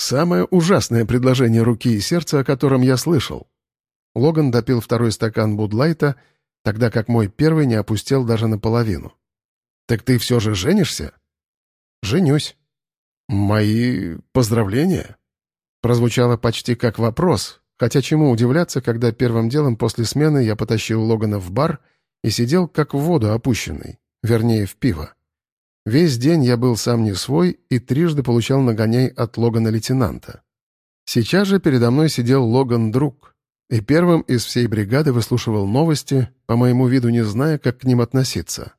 Самое ужасное предложение руки и сердца, о котором я слышал. Логан допил второй стакан Будлайта, тогда как мой первый не опустел даже наполовину. «Так ты все же женишься?» «Женюсь». «Мои поздравления?» Прозвучало почти как вопрос, хотя чему удивляться, когда первым делом после смены я потащил Логана в бар и сидел как в воду опущенный, вернее, в пиво. Весь день я был сам не свой и трижды получал нагоняй от Логана-лейтенанта. Сейчас же передо мной сидел Логан-друг, и первым из всей бригады выслушивал новости, по моему виду не зная, как к ним относиться.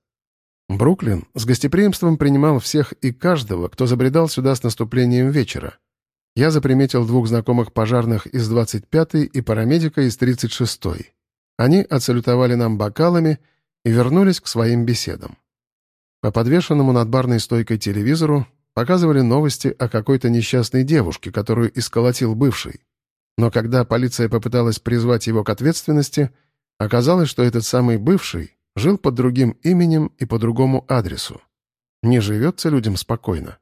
Бруклин с гостеприимством принимал всех и каждого, кто забредал сюда с наступлением вечера. Я заприметил двух знакомых пожарных из 25-й и парамедика из 36-й. Они отсалютовали нам бокалами и вернулись к своим беседам. По подвешенному над барной стойкой телевизору показывали новости о какой-то несчастной девушке, которую исколотил бывший. Но когда полиция попыталась призвать его к ответственности, оказалось, что этот самый бывший жил под другим именем и по другому адресу. Не живется людям спокойно.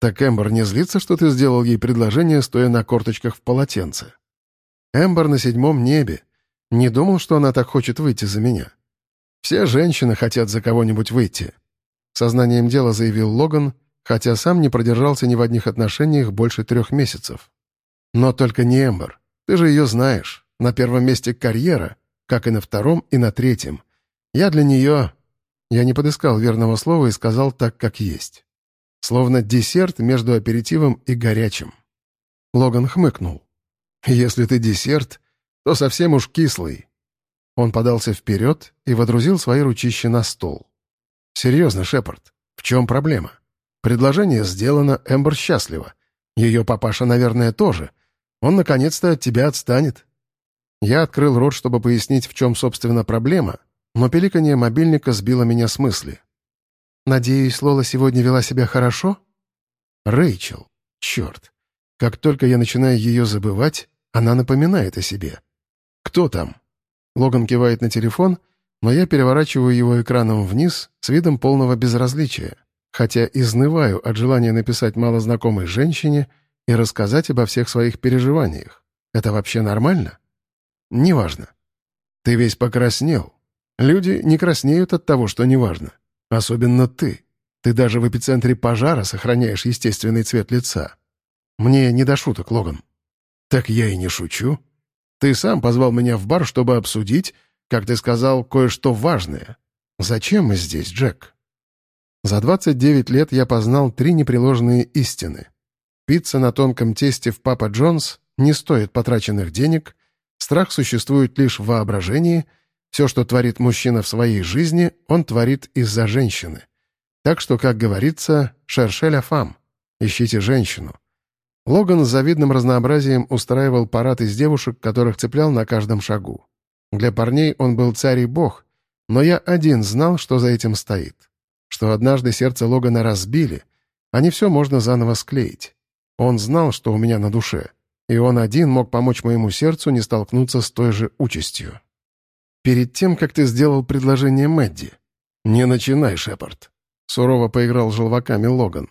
Так Эмбер не злится, что ты сделал ей предложение, стоя на корточках в полотенце. Эмбер на седьмом небе. Не думал, что она так хочет выйти за меня. Все женщины хотят за кого-нибудь выйти. Сознанием дела заявил Логан, хотя сам не продержался ни в одних отношениях больше трех месяцев. Но только не Эмбер. Ты же ее знаешь. На первом месте карьера, как и на втором и на третьем. Я для нее... Я не подыскал верного слова и сказал так, как есть. Словно десерт между аперитивом и горячим. Логан хмыкнул. «Если ты десерт, то совсем уж кислый». Он подался вперед и водрузил свои ручища на стол. «Серьезно, Шепард, в чем проблема? Предложение сделано, Эмбер счастлива. Ее папаша, наверное, тоже. Он, наконец-то, от тебя отстанет». Я открыл рот, чтобы пояснить, в чем, собственно, проблема, но пеликанье мобильника сбило меня с мысли. «Надеюсь, Лола сегодня вела себя хорошо?» «Рэйчел. Черт. Как только я начинаю ее забывать, она напоминает о себе. Кто там?» Логан кивает на телефон — но я переворачиваю его экраном вниз с видом полного безразличия, хотя изнываю от желания написать малознакомой женщине и рассказать обо всех своих переживаниях. Это вообще нормально? Неважно. Ты весь покраснел. Люди не краснеют от того, что неважно. Особенно ты. Ты даже в эпицентре пожара сохраняешь естественный цвет лица. Мне не до шуток, Логан. Так я и не шучу. Ты сам позвал меня в бар, чтобы обсудить, как ты сказал, кое-что важное. Зачем мы здесь, Джек? За 29 лет я познал три непреложные истины. Пицца на тонком тесте в Папа Джонс не стоит потраченных денег, страх существует лишь в воображении, все, что творит мужчина в своей жизни, он творит из-за женщины. Так что, как говорится, шершеля фам, ищите женщину. Логан с завидным разнообразием устраивал парад из девушек, которых цеплял на каждом шагу. Для парней он был царь и бог, но я один знал, что за этим стоит. Что однажды сердце Логана разбили, а не все можно заново склеить. Он знал, что у меня на душе, и он один мог помочь моему сердцу не столкнуться с той же участью. «Перед тем, как ты сделал предложение Мэдди...» «Не начинай, Шепард», — сурово поиграл желваками Логан.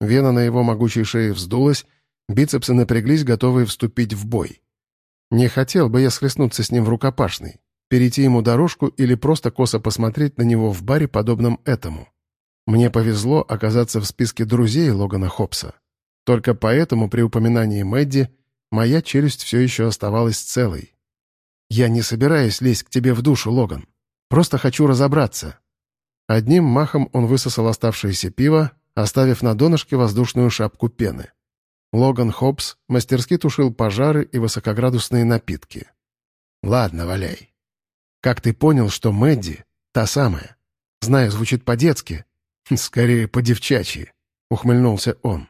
Вена на его могучей шее вздулась, бицепсы напряглись, готовые вступить в бой. Не хотел бы я схлестнуться с ним в рукопашной, перейти ему дорожку или просто косо посмотреть на него в баре, подобном этому. Мне повезло оказаться в списке друзей Логана Хопса. Только поэтому при упоминании Мэдди моя челюсть все еще оставалась целой. «Я не собираюсь лезть к тебе в душу, Логан. Просто хочу разобраться». Одним махом он высосал оставшееся пиво, оставив на донышке воздушную шапку пены. Логан Хопс мастерски тушил пожары и высокоградусные напитки. «Ладно, валяй. Как ты понял, что Мэдди — та самая? Знаю, звучит по-детски. Скорее, по-девчачьи», — ухмыльнулся он.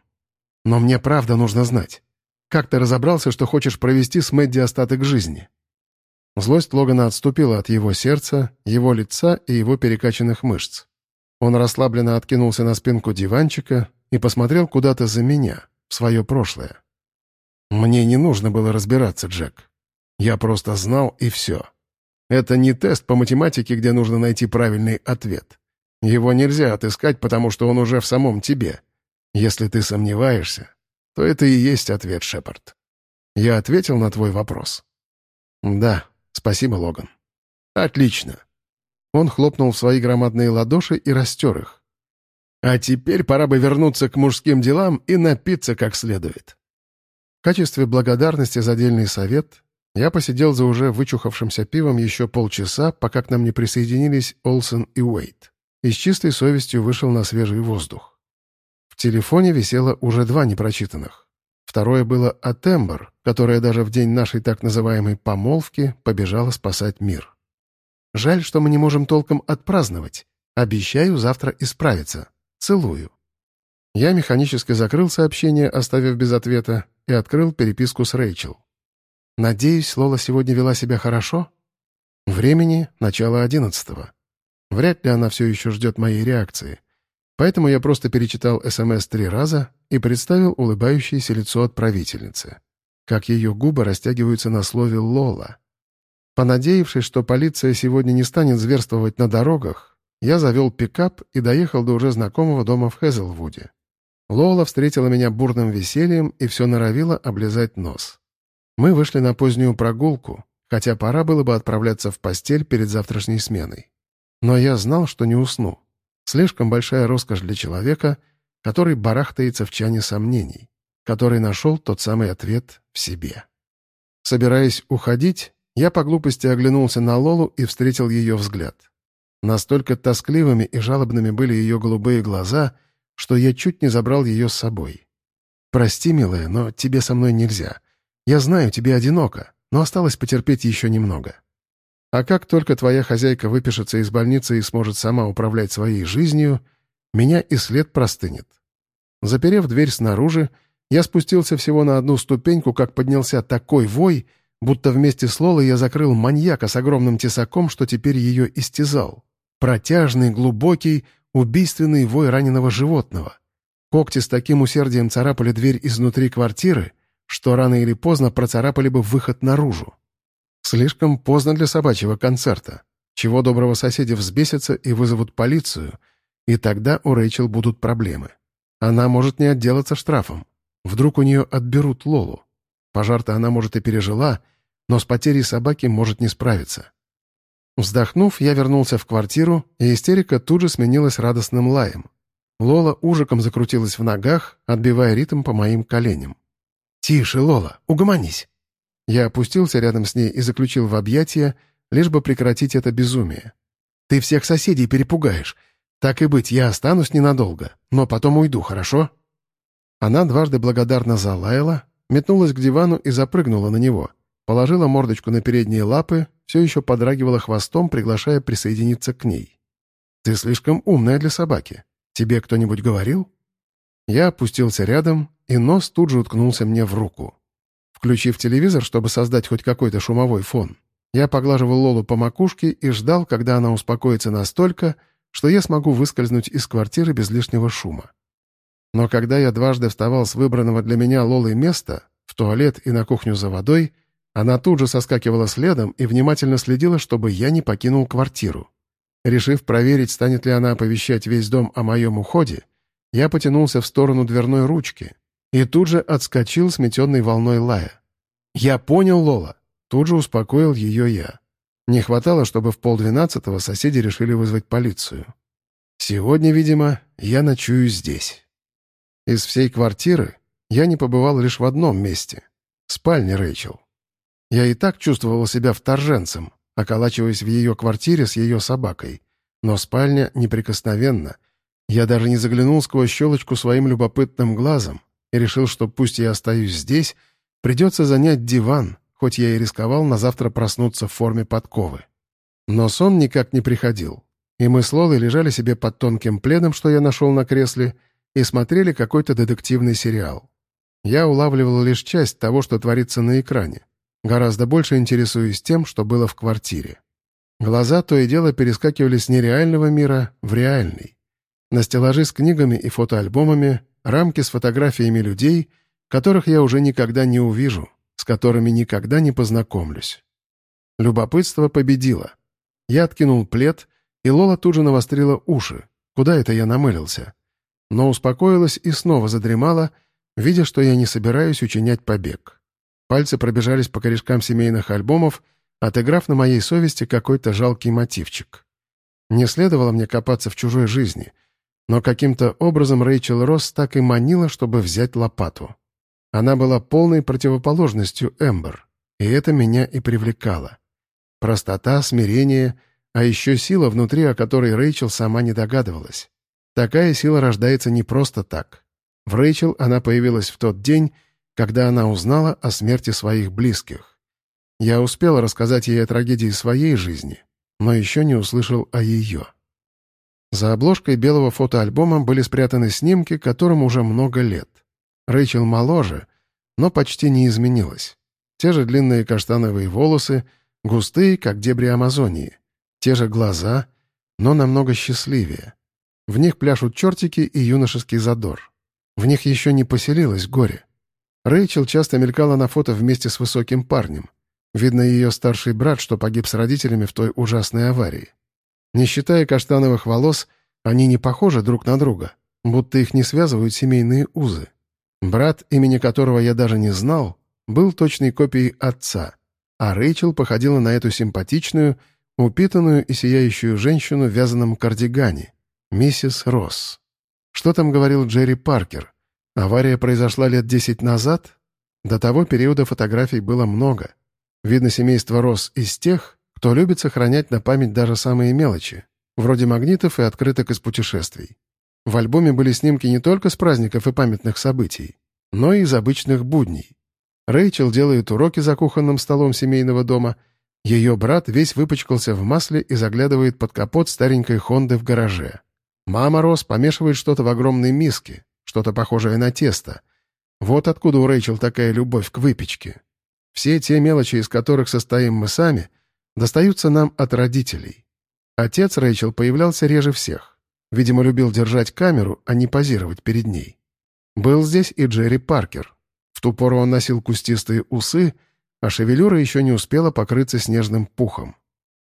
«Но мне правда нужно знать. Как ты разобрался, что хочешь провести с Мэдди остаток жизни?» Злость Логана отступила от его сердца, его лица и его перекачанных мышц. Он расслабленно откинулся на спинку диванчика и посмотрел куда-то за меня — в свое прошлое. Мне не нужно было разбираться, Джек. Я просто знал, и все. Это не тест по математике, где нужно найти правильный ответ. Его нельзя отыскать, потому что он уже в самом тебе. Если ты сомневаешься, то это и есть ответ, Шепард. Я ответил на твой вопрос. Да, спасибо, Логан. Отлично. Он хлопнул в свои громадные ладоши и растер их. А теперь пора бы вернуться к мужским делам и напиться как следует. В качестве благодарности за дельный совет я посидел за уже вычухавшимся пивом еще полчаса, пока к нам не присоединились Олсен и Уэйт, и с чистой совестью вышел на свежий воздух. В телефоне висело уже два непрочитанных. Второе было от Эмбер, которая даже в день нашей так называемой «помолвки» побежала спасать мир. «Жаль, что мы не можем толком отпраздновать. Обещаю завтра исправиться. Целую». Я механически закрыл сообщение, оставив без ответа, и открыл переписку с Рэйчел. Надеюсь, Лола сегодня вела себя хорошо? Времени — начало одиннадцатого. Вряд ли она все еще ждет моей реакции. Поэтому я просто перечитал СМС три раза и представил улыбающееся лицо отправительницы. Как ее губы растягиваются на слове «Лола». Понадеявшись, что полиция сегодня не станет зверствовать на дорогах, я завел пикап и доехал до уже знакомого дома в Хезелвуде. Лола встретила меня бурным весельем и все норовила облизать нос. Мы вышли на позднюю прогулку, хотя пора было бы отправляться в постель перед завтрашней сменой. Но я знал, что не усну. Слишком большая роскошь для человека, который барахтается в чане сомнений, который нашел тот самый ответ в себе. Собираясь уходить, я по глупости оглянулся на Лолу и встретил ее взгляд. Настолько тоскливыми и жалобными были ее голубые глаза, что я чуть не забрал ее с собой. «Прости, милая, но тебе со мной нельзя. Я знаю, тебе одиноко, но осталось потерпеть еще немного. А как только твоя хозяйка выпишется из больницы и сможет сама управлять своей жизнью, меня и след простынет. Заперев дверь снаружи, я спустился всего на одну ступеньку, как поднялся такой вой, будто вместе с Лолой я закрыл маньяка с огромным тесаком, что теперь ее истязал. Протяжный, глубокий, убийственный вой раненого животного. Когти с таким усердием царапали дверь изнутри квартиры, что рано или поздно процарапали бы выход наружу. Слишком поздно для собачьего концерта. Чего доброго соседи взбесятся и вызовут полицию, и тогда у Рэйчел будут проблемы. Она может не отделаться штрафом. Вдруг у нее отберут Лолу. Пожар-то она, может, и пережила, но с потерей собаки может не справиться. Вздохнув, я вернулся в квартиру, и истерика тут же сменилась радостным лаем. Лола ужиком закрутилась в ногах, отбивая ритм по моим коленям. «Тише, Лола, угомонись!» Я опустился рядом с ней и заключил в объятия, лишь бы прекратить это безумие. «Ты всех соседей перепугаешь. Так и быть, я останусь ненадолго, но потом уйду, хорошо?» Она дважды благодарно залаяла, метнулась к дивану и запрыгнула на него, положила мордочку на передние лапы, все еще подрагивала хвостом, приглашая присоединиться к ней. «Ты слишком умная для собаки. Тебе кто-нибудь говорил?» Я опустился рядом, и нос тут же уткнулся мне в руку. Включив телевизор, чтобы создать хоть какой-то шумовой фон, я поглаживал Лолу по макушке и ждал, когда она успокоится настолько, что я смогу выскользнуть из квартиры без лишнего шума. Но когда я дважды вставал с выбранного для меня Лолой места, в туалет и на кухню за водой, она тут же соскакивала следом и внимательно следила, чтобы я не покинул квартиру. Решив проверить, станет ли она оповещать весь дом о моем уходе, я потянулся в сторону дверной ручки и тут же отскочил сметенной волной лая. «Я понял, Лола!» Тут же успокоил ее я. Не хватало, чтобы в полдвенадцатого соседи решили вызвать полицию. Сегодня, видимо, я ночую здесь. Из всей квартиры я не побывал лишь в одном месте — спальне Рэйчел. Я и так чувствовал себя вторженцем, околачиваясь в ее квартире с ее собакой, но спальня неприкосновенна — я даже не заглянул сквозь щелочку своим любопытным глазом и решил, что пусть я остаюсь здесь, придется занять диван, хоть я и рисковал на завтра проснуться в форме подковы. Но сон никак не приходил, и мы с Лолой лежали себе под тонким пледом, что я нашел на кресле, и смотрели какой-то детективный сериал. Я улавливал лишь часть того, что творится на экране. Гораздо больше интересуюсь тем, что было в квартире. Глаза то и дело перескакивали с нереального мира в реальный. На стеллажи с книгами и фотоальбомами, рамки с фотографиями людей, которых я уже никогда не увижу, с которыми никогда не познакомлюсь. Любопытство победило. Я откинул плед, и Лола тут же навострила уши. Куда это я намылился? Но успокоилась и снова задремала, видя, что я не собираюсь учинять побег. Пальцы пробежались по корешкам семейных альбомов, отыграв на моей совести какой-то жалкий мотивчик. Не следовало мне копаться в чужой жизни, но каким-то образом Рэйчел Росс так и манила, чтобы взять лопату. Она была полной противоположностью Эмбер, и это меня и привлекало. Простота, смирение, а еще сила внутри, о которой Рэйчел сама не догадывалась. Такая сила рождается не просто так. В Рэйчел она появилась в тот день, когда она узнала о смерти своих близких. Я успел рассказать ей о трагедии своей жизни, но еще не услышал о ее. За обложкой белого фотоальбома были спрятаны снимки, которым уже много лет. Рэйчел моложе, но почти не изменилась. Те же длинные каштановые волосы, густые, как дебри Амазонии. Те же глаза, но намного счастливее. В них пляшут чертики и юношеский задор. В них еще не поселилось горе. Рэйчел часто мелькала на фото вместе с высоким парнем. Видно, ее старший брат, что погиб с родителями в той ужасной аварии. Не считая каштановых волос, они не похожи друг на друга, будто их не связывают семейные узы. Брат, имени которого я даже не знал, был точной копией отца, а Рэйчел походила на эту симпатичную, упитанную и сияющую женщину в вязаном кардигане, миссис Росс. Что там говорил Джерри Паркер? Авария произошла лет десять назад? До того периода фотографий было много. Видно, семейство рос из тех, кто любит сохранять на память даже самые мелочи, вроде магнитов и открыток из путешествий. В альбоме были снимки не только с праздников и памятных событий, но и из обычных будней. Рэйчел делает уроки за кухонным столом семейного дома, ее брат весь выпачкался в масле и заглядывает под капот старенькой Хонды в гараже. Мама Рос помешивает что-то в огромной миске, что-то похожее на тесто. Вот откуда у Рэйчел такая любовь к выпечке. Все те мелочи, из которых состоим мы сами, достаются нам от родителей. Отец Рэйчел появлялся реже всех. Видимо, любил держать камеру, а не позировать перед ней. Был здесь и Джерри Паркер. В ту пору он носил кустистые усы, а шевелюра еще не успела покрыться снежным пухом.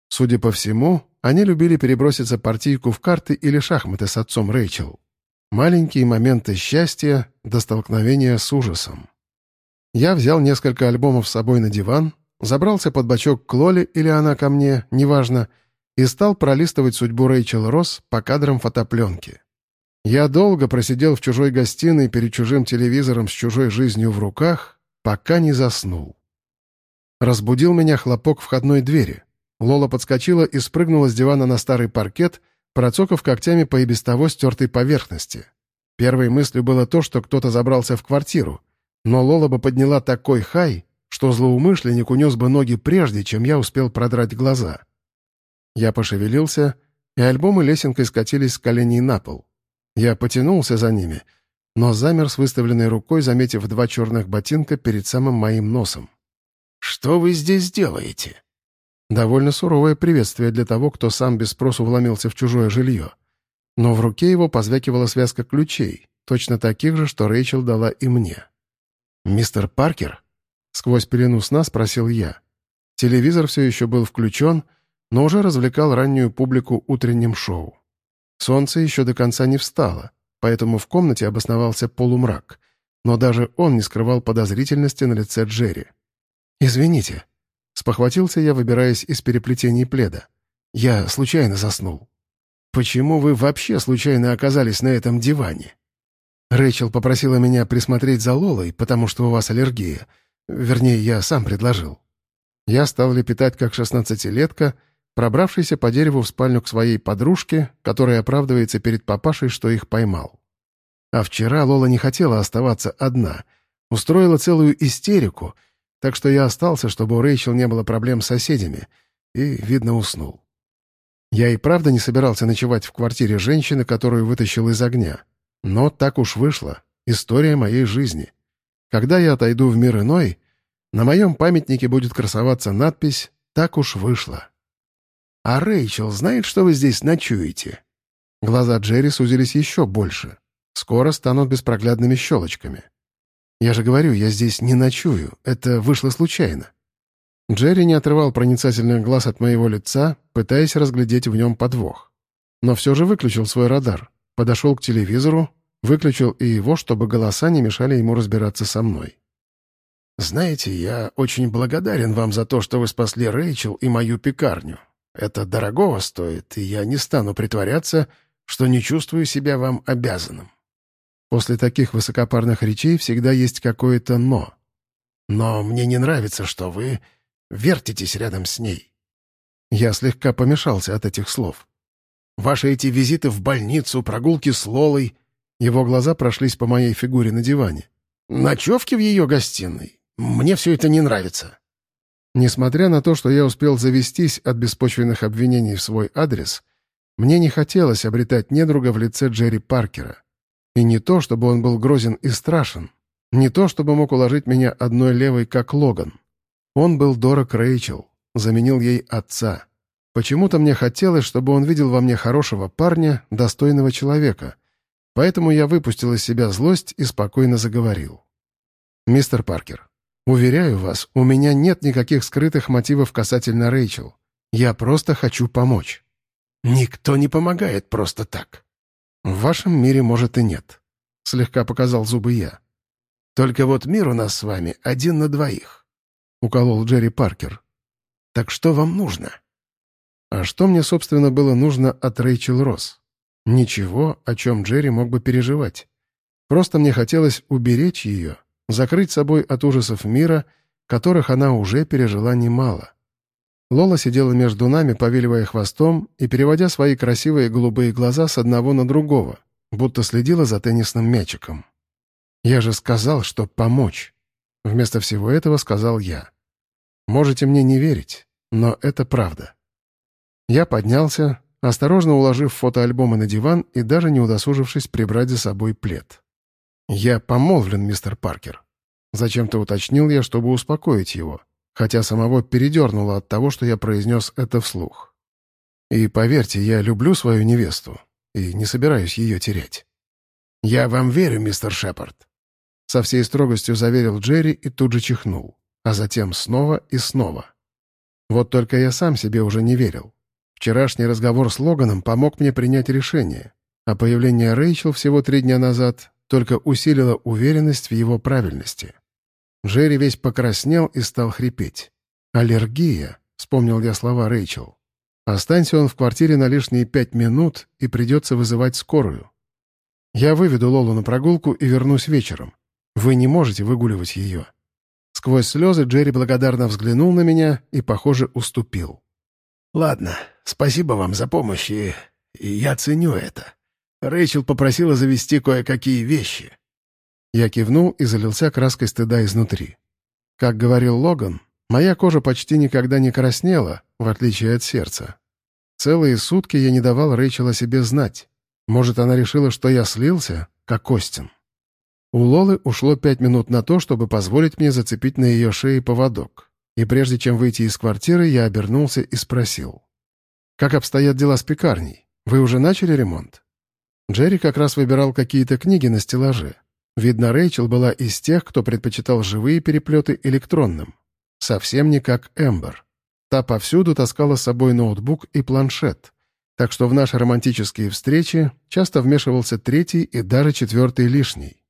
Судя по всему, они любили переброситься партийку в карты или шахматы с отцом Рэйчел. Маленькие моменты счастья до столкновения с ужасом. Я взял несколько альбомов с собой на диван, забрался под бочок к Лоле или она ко мне, неважно, и стал пролистывать судьбу Рэйчел Росс по кадрам фотопленки. Я долго просидел в чужой гостиной перед чужим телевизором с чужой жизнью в руках, пока не заснул. Разбудил меня хлопок входной двери. Лола подскочила и спрыгнула с дивана на старый паркет, процокав когтями по и без того стертой поверхности. Первой мыслью было то, что кто-то забрался в квартиру — но Лола бы подняла такой хай, что злоумышленник унес бы ноги прежде, чем я успел продрать глаза. Я пошевелился, и альбомы лесенкой скатились с коленей на пол. Я потянулся за ними, но замер с выставленной рукой, заметив два черных ботинка перед самым моим носом. «Что вы здесь делаете?» Довольно суровое приветствие для того, кто сам без спросу вломился в чужое жилье. Но в руке его позвякивала связка ключей, точно таких же, что Рэйчел дала и мне. «Мистер Паркер?» — сквозь пелену сна спросил я. Телевизор все еще был включен, но уже развлекал раннюю публику утренним шоу. Солнце еще до конца не встало, поэтому в комнате обосновался полумрак, но даже он не скрывал подозрительности на лице Джерри. «Извините», — спохватился я, выбираясь из переплетений пледа. «Я случайно заснул». «Почему вы вообще случайно оказались на этом диване?» Рэйчел попросила меня присмотреть за Лолой, потому что у вас аллергия. Вернее, я сам предложил. Я стал лепетать как шестнадцатилетка, пробравшийся по дереву в спальню к своей подружке, которая оправдывается перед папашей, что их поймал. А вчера Лола не хотела оставаться одна. Устроила целую истерику, так что я остался, чтобы у Рэйчел не было проблем с соседями, и, видно, уснул. Я и правда не собирался ночевать в квартире женщины, которую вытащил из огня. Но так уж вышло. История моей жизни. Когда я отойду в мир иной, на моем памятнике будет красоваться надпись «Так уж вышло». «А Рэйчел знает, что вы здесь ночуете?» Глаза Джерри сузились еще больше. Скоро станут беспроглядными щелочками. «Я же говорю, я здесь не ночую. Это вышло случайно». Джерри не отрывал проницательных глаз от моего лица, пытаясь разглядеть в нем подвох. Но все же выключил свой радар подошел к телевизору, Выключил и его, чтобы голоса не мешали ему разбираться со мной. «Знаете, я очень благодарен вам за то, что вы спасли Рэйчел и мою пекарню. Это дорогого стоит, и я не стану притворяться, что не чувствую себя вам обязанным». После таких высокопарных речей всегда есть какое-то «но». «Но мне не нравится, что вы вертитесь рядом с ней». Я слегка помешался от этих слов. «Ваши эти визиты в больницу, прогулки с Лолой...» Его глаза прошлись по моей фигуре на диване. «Ночевки в ее гостиной. Мне все это не нравится». Несмотря на то, что я успел завестись от беспочвенных обвинений в свой адрес, мне не хотелось обретать недруга в лице Джерри Паркера. И не то, чтобы он был грозен и страшен, не то, чтобы мог уложить меня одной левой, как Логан. Он был дорог Рэйчел, заменил ей отца. Почему-то мне хотелось, чтобы он видел во мне хорошего парня, достойного человека. Поэтому я выпустил из себя злость и спокойно заговорил. «Мистер Паркер, Уверяю вас, у меня нет никаких скрытых мотивов касательно Рэйчел. Я просто хочу помочь». «Никто не помогает просто так». «В вашем мире, может, и нет», — слегка показал зубы я. «Только вот мир у нас с вами один на двоих», — уколол Джерри Паркер. «Так что вам нужно?» А что мне, собственно, было нужно от Рэйчел Росс? Ничего, о чем Джерри мог бы переживать. Просто мне хотелось уберечь ее, закрыть собой от ужасов мира, которых она уже пережила немало. Лола сидела между нами, повиливая хвостом и переводя свои красивые голубые глаза с одного на другого, будто следила за теннисным мячиком. «Я же сказал, что помочь!» Вместо всего этого сказал я. «Можете мне не верить, но это правда». Я поднялся, осторожно уложив фотоальбомы на диван и даже не удосужившись прибрать за собой плед. «Я помолвлен, мистер Паркер». Зачем-то уточнил я, чтобы успокоить его, хотя самого передернуло от того, что я произнес это вслух. И поверьте, я люблю свою невесту и не собираюсь ее терять. «Я вам верю, мистер Шепард», — со всей строгостью заверил Джерри и тут же чихнул, а затем снова и снова. Вот только я сам себе уже не верил. Вчерашний разговор с Логаном помог мне принять решение, а появление Рэйчел всего три дня назад только усилила уверенность в его правильности. Джерри весь покраснел и стал хрипеть. «Аллергия», — вспомнил я слова Рэйчел. «Останься он в квартире на лишние пять минут, и придется вызывать скорую. Я выведу Лолу на прогулку и вернусь вечером. Вы не можете выгуливать ее». Сквозь слезы Джерри благодарно взглянул на меня и, похоже, уступил. «Ладно, спасибо вам за помощь, и, я ценю это. Рэйчел попросила завести кое-какие вещи. Я кивнул и залился краской стыда изнутри. Как говорил Логан, моя кожа почти никогда не краснела, в отличие от сердца. Целые сутки я не давал Рэйчел о себе знать. Может, она решила, что я слился, как Костин. У Лолы ушло пять минут на то, чтобы позволить мне зацепить на ее шее поводок. И прежде чем выйти из квартиры, я обернулся и спросил. «Как обстоят дела с пекарней? Вы уже начали ремонт?» Джерри как раз выбирал какие-то книги на стеллаже. Видно, Рэйчел была из тех, кто предпочитал живые переплеты электронным. Совсем не как Эмбер. Та повсюду таскала с собой ноутбук и планшет. Так что в наши романтические встречи часто вмешивался третий и даже четвертый лишний.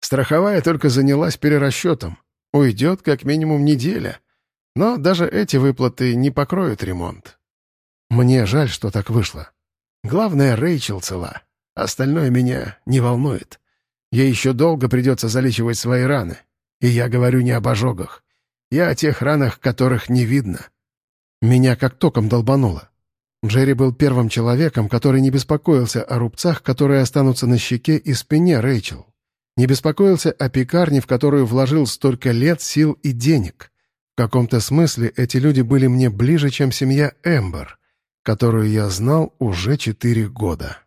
Страховая только занялась перерасчетом. Уйдет как минимум неделя. Но даже эти выплаты не покроют ремонт. Мне жаль, что так вышло. Главное, Рэйчел цела. Остальное меня не волнует. Ей еще долго придется залечивать свои раны. И я говорю не об ожогах. Я о тех ранах, которых не видно. Меня как током долбануло. Джерри был первым человеком, который не беспокоился о рубцах, которые останутся на щеке и спине Рэйчел. Не беспокоился о пекарне, в которую вложил столько лет, сил и денег. В каком-то смысле эти люди были мне ближе, чем семья Эмбер, которую я знал уже четыре года.